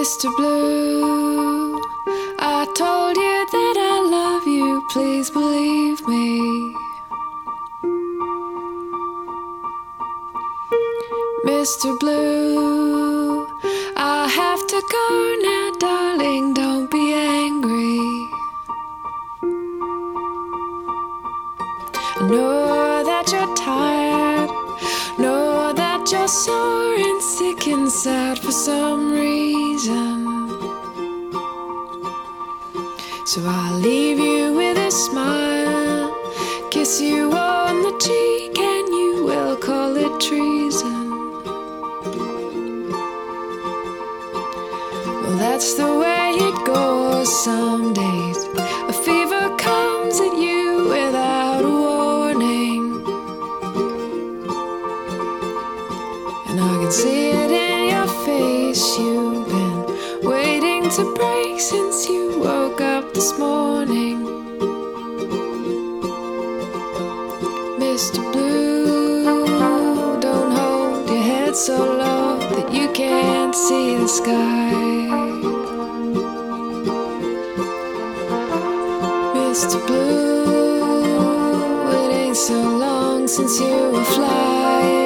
Mr. Blue, I told you that I love you, please believe me. Mr. Blue, I have to go now, darling, don't be angry. Know that you're tired, know that you're sore and sick inside for some reason. So I'll leave so low that you can't see the sky. Mr. Blue, it ain't so long since you were flying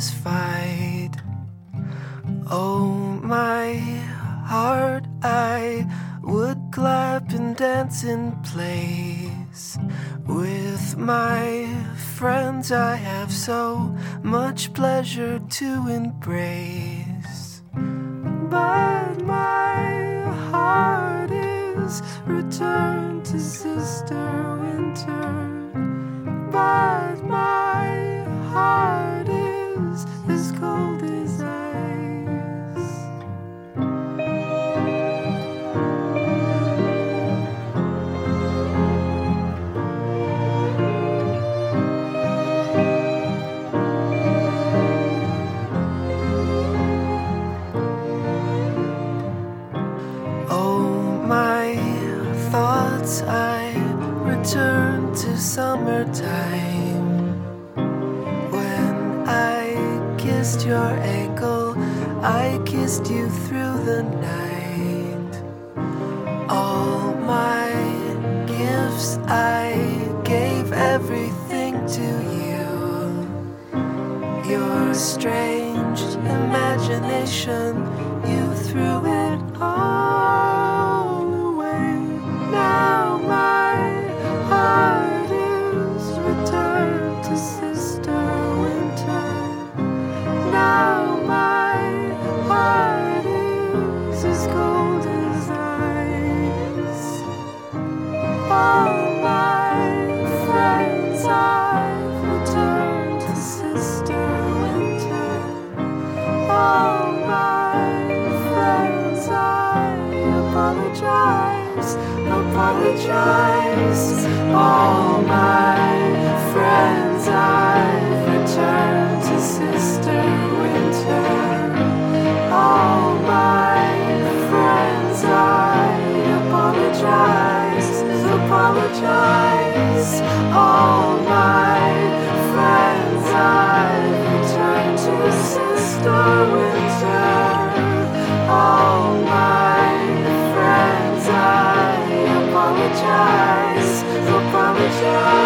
satisfied. Oh, my heart, I would clap and dance in place. With my friends, I have so much pleasure to embrace. But my heart is returned to Sister Winter. But my heart is as cold apologize. All my friends, I've returned to Sister Winter. All my friends, I apologize, apologize. All my friends, I return to Sister Winter. All apologize, apologize.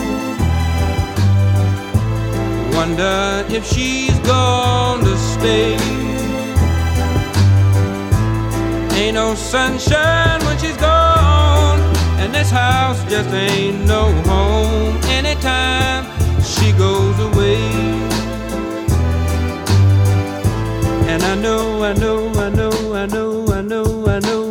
Wonder if she's gonna stay. Ain't no sunshine when she's gone, and this house just ain't no home anytime she goes away. And I know, I know, I know, I know, I know, I know,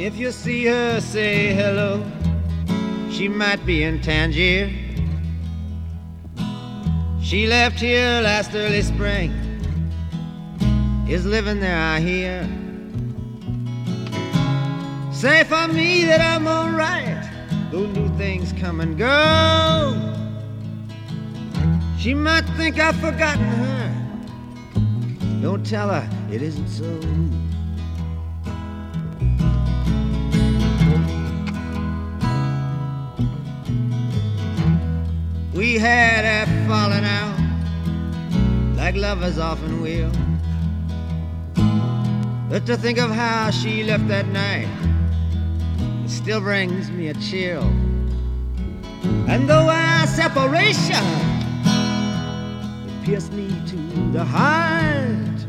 If you see her, say hello. She might be in Tangier. She left here last early spring. Is living there, I hear. Say for me that I'm alright, though new things come and go. She might think I've forgotten her. Don't tell her it isn't so. We had a falling out, like lovers often will. But to think of how she left that night, it still brings me a chill. And though our separation it pierced me to the heart,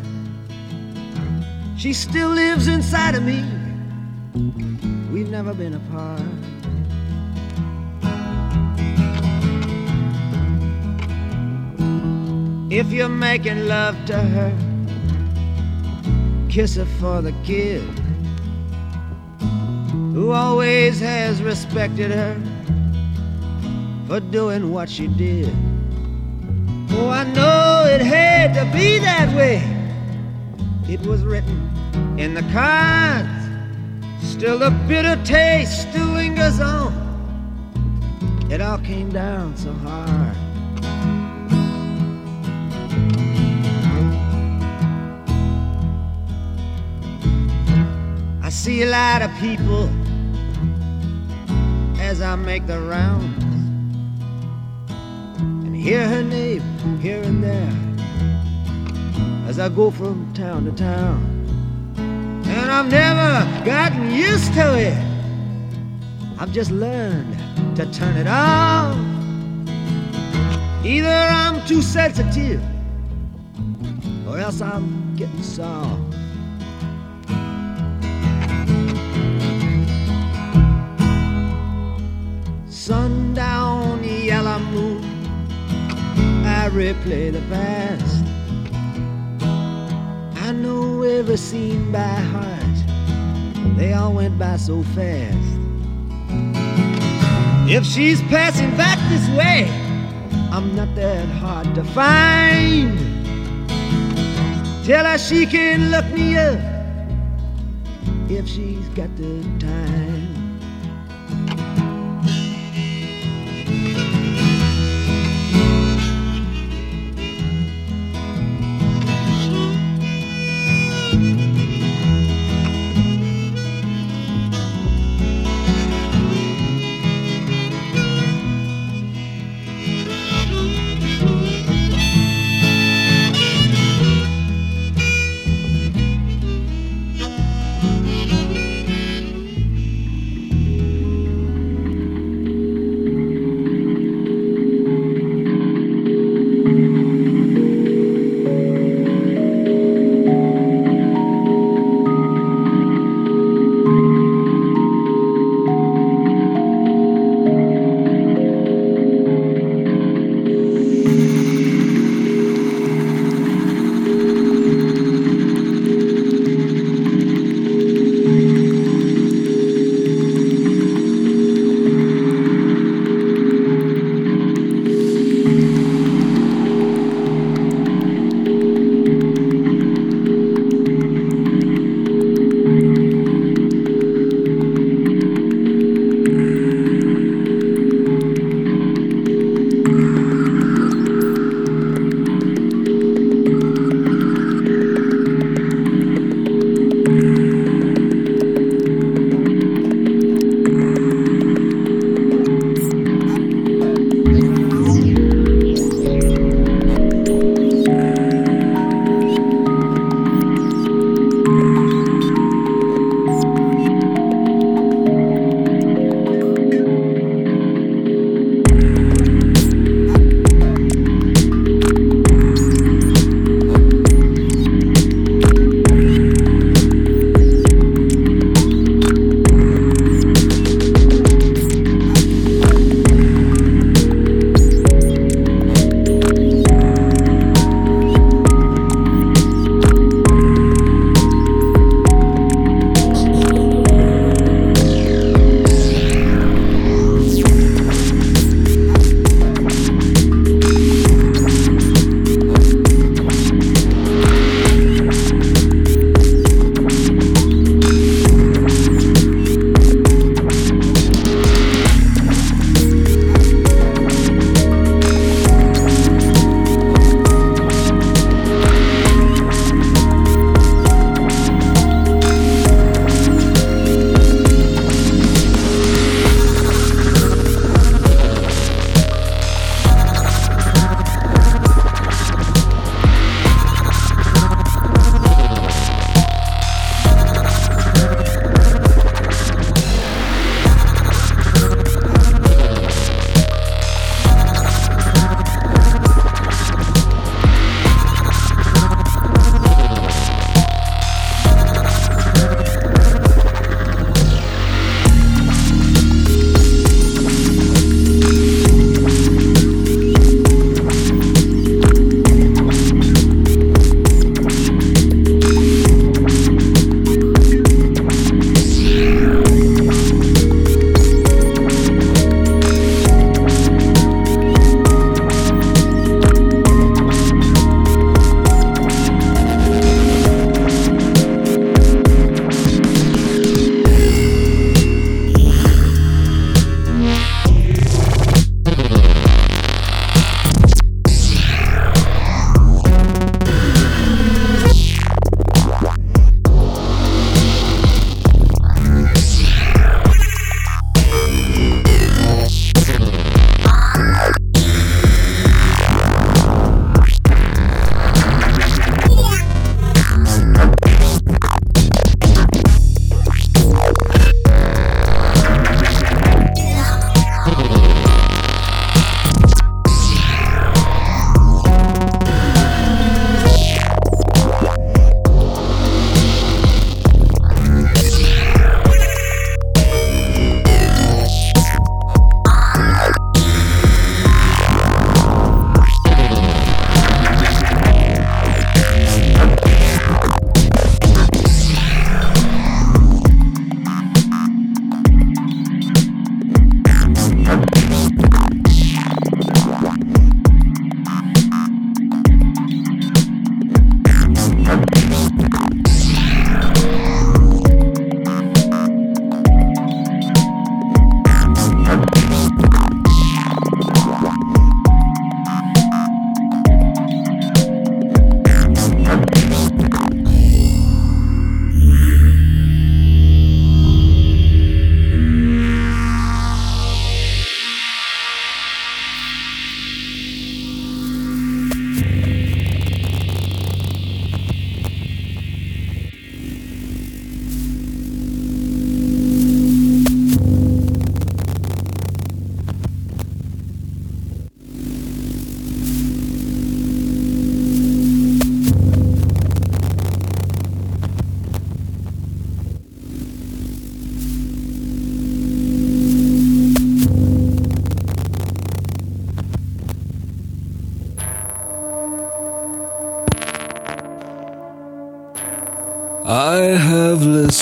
she still lives inside of me. We've never been apart. If you're making love to her, kiss her for the kid who always has respected her for doing what she did. Oh, I know it had to be that way. It was written in the cards. Still, the bitter taste still lingers on. It all came down so hard. See a lot of people as I make the rounds and hear her name here and there as I go from town to town. And I've never gotten used to it. I've just learned to turn it off. Either I'm too sensitive or else I'm getting soft. Sundown, yellow moon, I replay the past. I know every scene by heart, they all went by so fast. If she's passing back this way, I'm not that hard to find. Tell her she can look me up if she's got the time.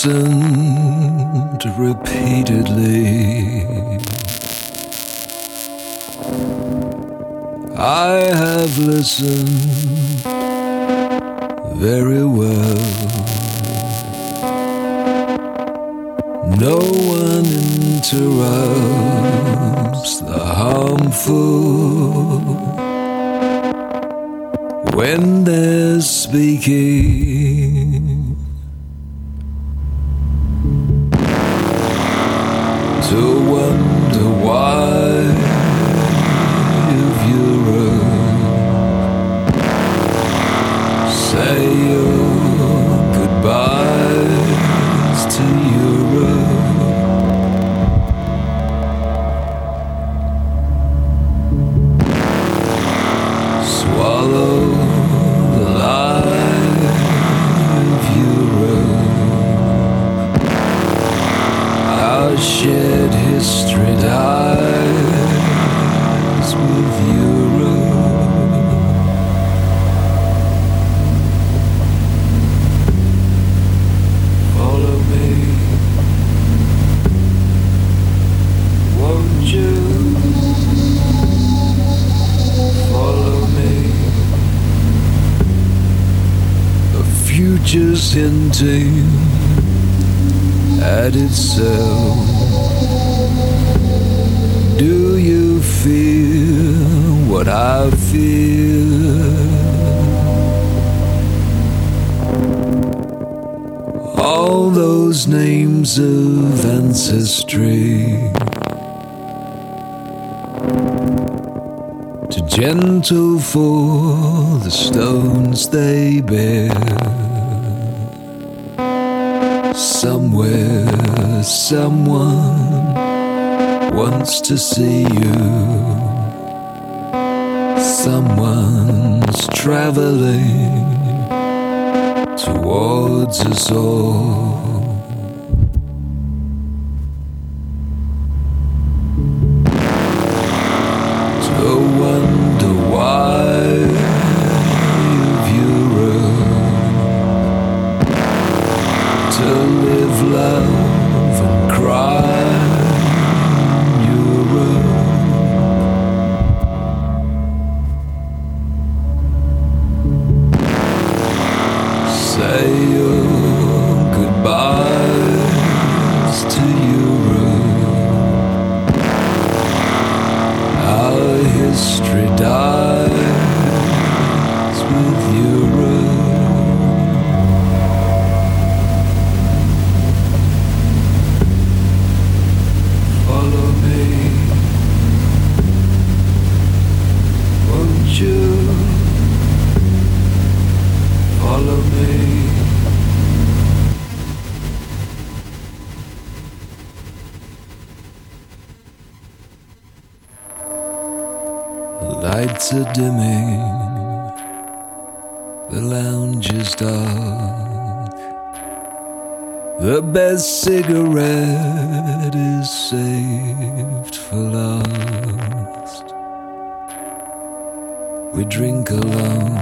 listened repeatedly. I have listened very well. No one interrupts the harmful when they're speaking. of ancestry to gentle for the stones they bear. Somewhere, someone wants to see you. Someone's traveling towards us all. are dimming, the lounge is dark, the best cigarette is saved for last. We drink alone.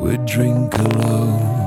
We drink alone.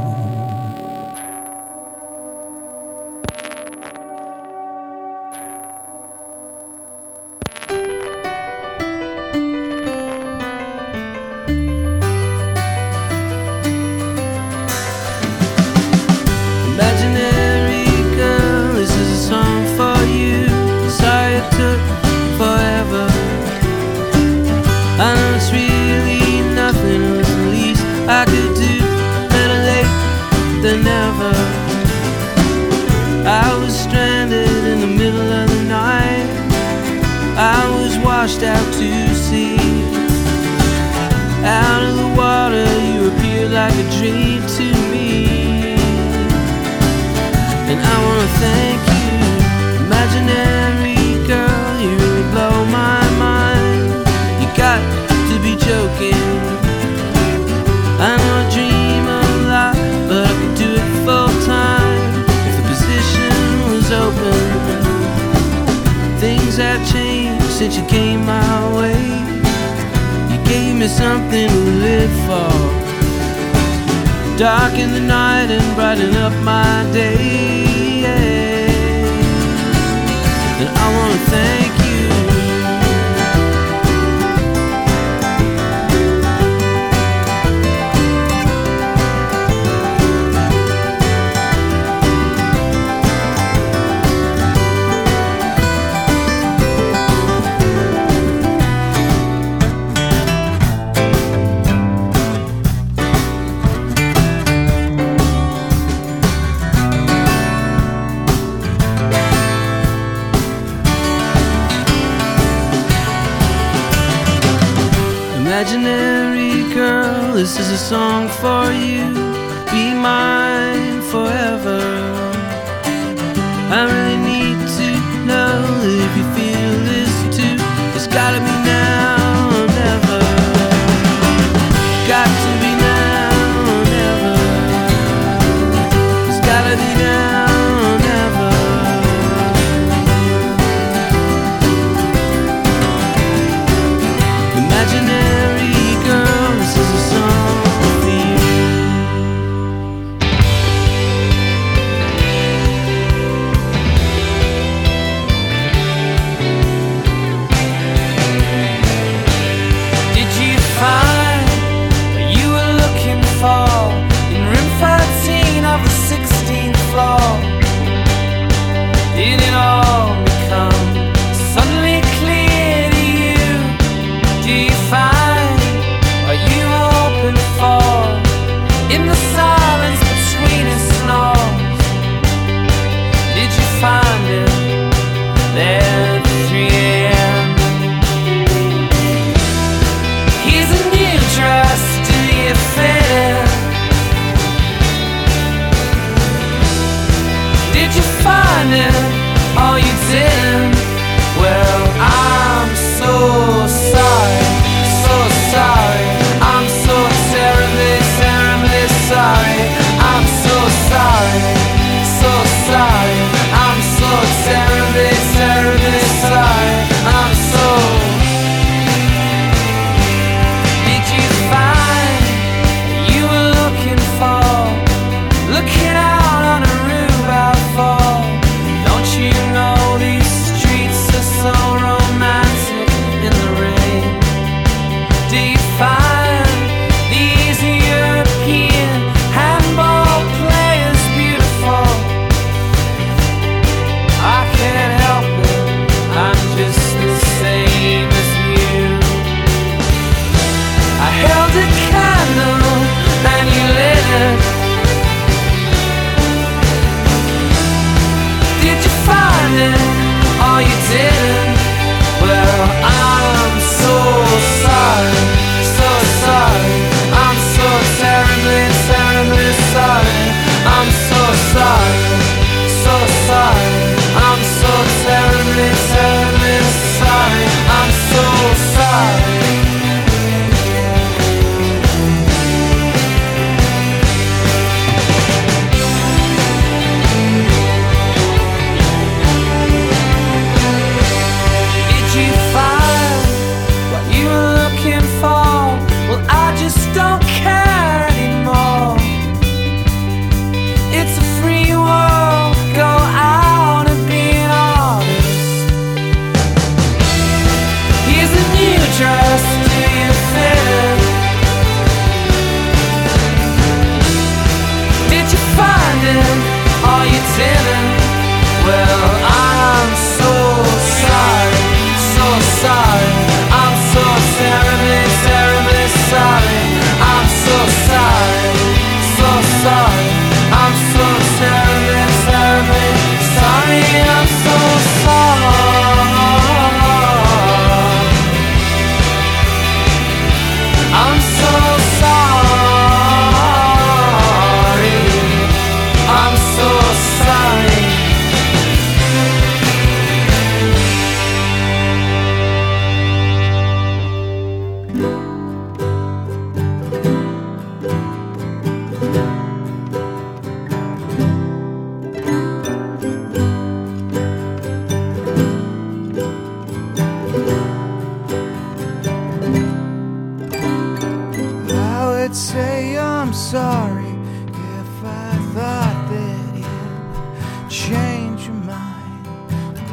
Would say I'm sorry if I thought that would change your mind.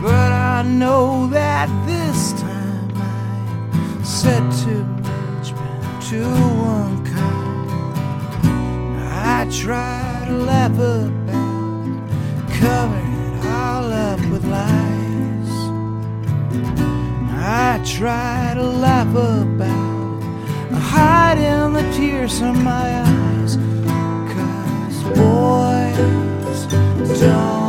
But I know that this time I said too much, been too unkind. I try to laugh about it, cover it all up with lies. I try to laugh about hiding the tears in my eyes. Cause boys don't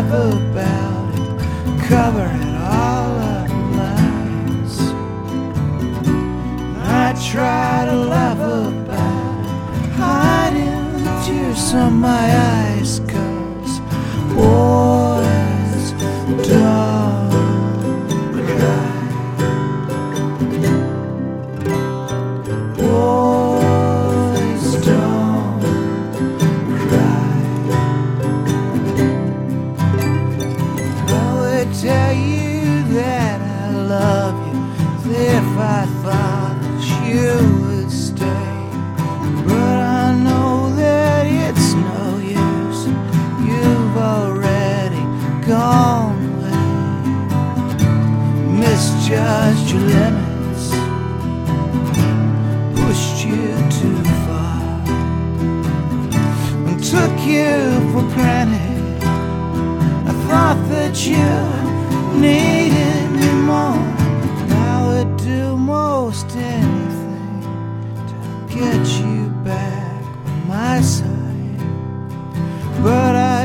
laugh about it, cover it all up lies. I try to laugh about it, hiding the tears from my eyes,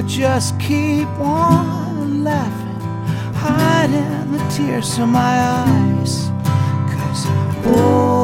just keep on laughing, hiding the tears from my eyes. Cause, oh,